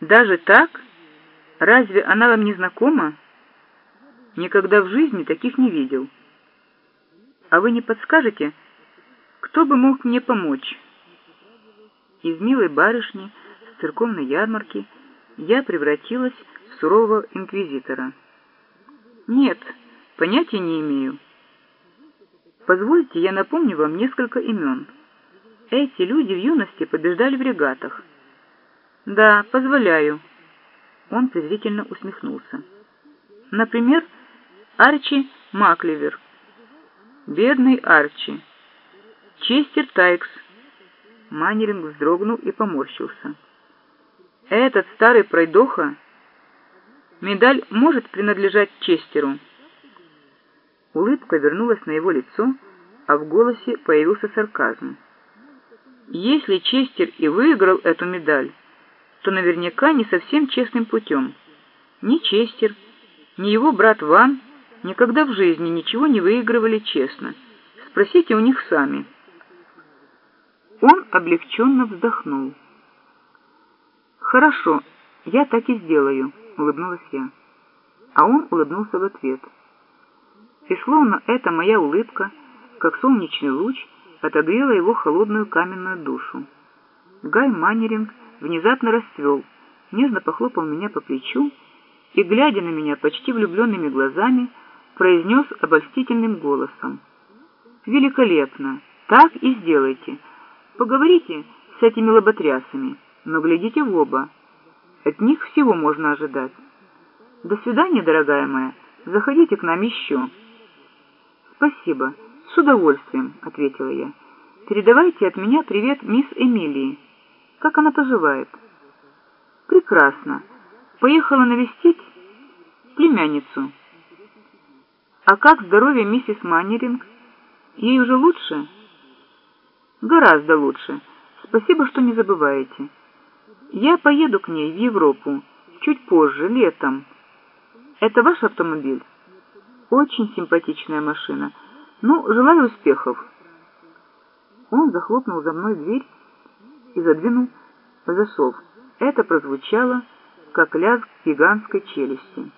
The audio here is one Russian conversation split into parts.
Даже так? Разве она вам не знакома? Никогда в жизни таких не видел. А вы не подскажете, кто бы мог мне помочь? Из милой барышни с церковной ярмарки я превратилась в сурового инквизитора. Нет, понятия не имею. Позвольте, я напомню вам несколько имен. Эти люди в юности побеждали в регатах. Да, позволяю. Он презрительно усмехнулся. Например, Арчи Макливер. Бедный Арчи. Честер Тайкс. Маннеринг вздрогнул и поморщился. Этот старый пройдоха... Медаль может принадлежать Честеру. Улыбка вернулась на его лицо, а в голосе появился сарказм. Если Честер и выиграл эту медаль, то наверняка не совсем честным путем. Ни Честер, ни его брат Ван никогда в жизни ничего не выигрывали честно. Спросите у них сами. Он облегченно вздохнул. «Хорошо, я так и сделаю», — улыбнулась я. А он улыбнулся в ответ. И словно эта моя улыбка, как солнечный луч, отогрела его холодную каменную душу. Гай Маннеринг внезапно расцвел, нежно похлопал меня по плечу и, глядя на меня почти влюбленными глазами, произнес обольстительным голосом. «Великолепно! Так и сделайте. Поговорите с этими лоботрясами, но глядите в оба. От них всего можно ожидать. До свидания, дорогая моя. Заходите к нам еще». «Спасибо. С удовольствием», — ответила я. «Передавайте от меня привет мисс Эмилии. Как она поживает?» «Прекрасно. Поехала навестить племянницу». «А как здоровье миссис Маннеринг? Ей уже лучше?» «Гораздо лучше. Спасибо, что не забываете. Я поеду к ней в Европу чуть позже, летом. Это ваш автомобиль?» «Очень симпатичная машина. Ну, желаю успехов». Он захлопнул за мной дверь и задвинул засов. Это прозвучало, как лязг гигантской челюсти.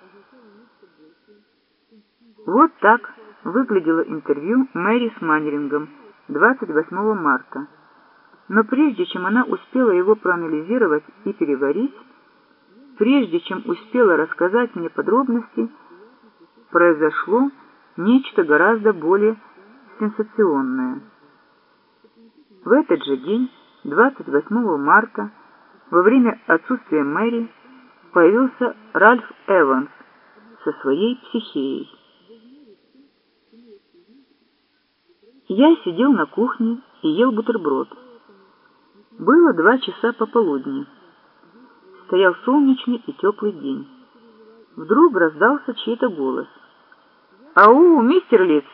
Вот так выглядело интервью Мэри с Маннерингом 28 марта. Но прежде чем она успела его проанализировать и переварить, прежде чем успела рассказать мне подробности, произошло нечто гораздо более сенсационное. В этот же день, 28 марта, во время отсутствия Мэри, появился Ральф Эванс со своей психией. Я сидел на кухне и ел бутерброд. Было два часа пополудни. Стоял солнечный и теплый день. Вдруг раздался чей-то голос. «Ау, мистер Лиц!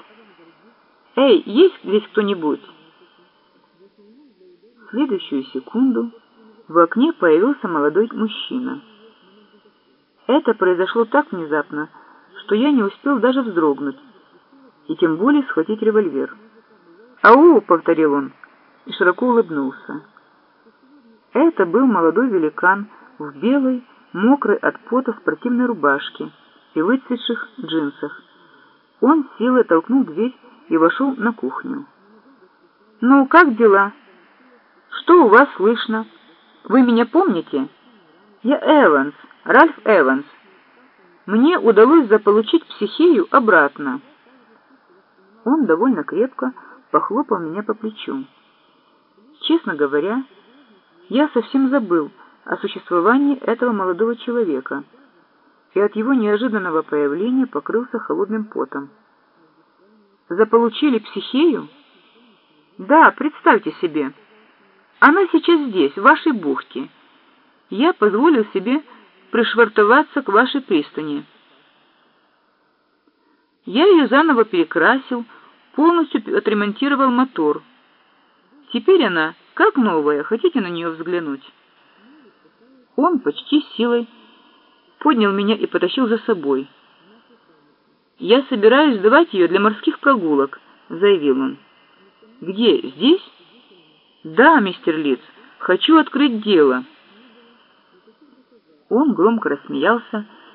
Эй, есть здесь кто-нибудь?» Следующую секунду в окне появился молодой мужчина. Это произошло так внезапно, что я не успел даже вздрогнуть, и тем более схватить револьвер. «Ау!» — повторил он и широко улыбнулся. Это был молодой великан в белой, мокрой от пота спортивной рубашке и выцветших джинсах. Он силой толкнул дверь и вошел на кухню. «Ну, как дела? Что у вас слышно? Вы меня помните? Я Эванс, Ральф Эванс. Мне удалось заполучить психею обратно». Он довольно крепко похлопал меня по плечу. Честно говоря, я совсем забыл о существовании этого молодого человека и от его неожиданного появления покрылся холодным потом. Заполучили психею? Да, представьте себе. Она сейчас здесь, в вашей бухте. Я позволил себе пришвартоваться к вашей пристани. Я ее заново перекрасил, полностью отремонтировал мотор. Теперь она как новая, хотите на нее взглянуть? Он почти силой поднял меня и потащил за собой. «Я собираюсь сдавать ее для морских прогулок», — заявил он. «Где? Здесь?» «Да, мистер Лиц, хочу открыть дело». Он громко рассмеялся